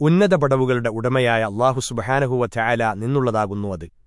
ഉന്നത പടവുകളുടെ ഉടമയായ അള്ളാഹു സുബഹാനഹുവ ചായാല നിന്നുള്ളതാകുന്നു അത്.